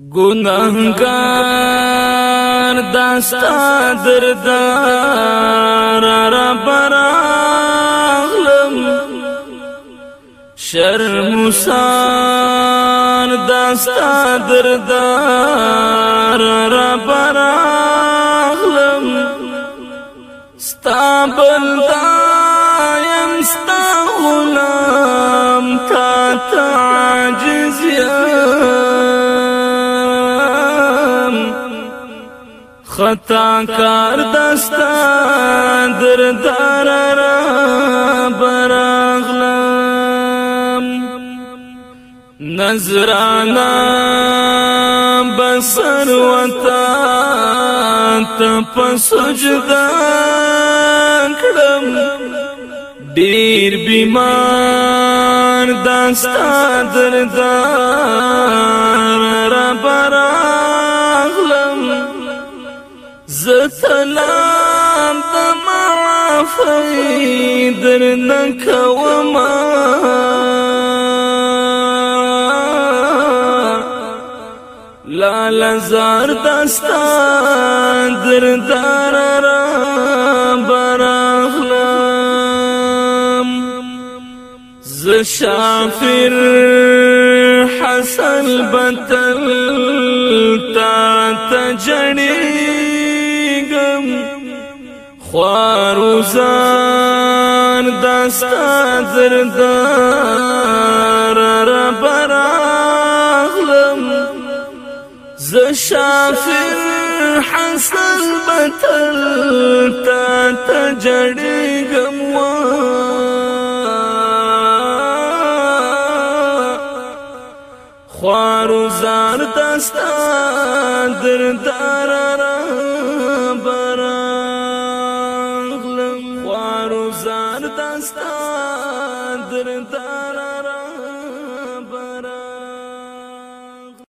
ګناهګار داستا دردار را براغلم۔ شرمسان داستا دردار را براغلم۔ ستا بلدایم ستا غلام خطا کار دستا دردار را براغلم نظرانا بسر وتا تپ سجدا کړم ډیر بیمار داستا دردار زسلام د معافی در نکوما لالا زار دستا در دار را براغلم ز شافر حسن بتل تا تجړی خواروزان داستا زردار را براغلم ز شافر حسن بتل تا تجړېږم خواروزار داستا دردار را داستان در دارا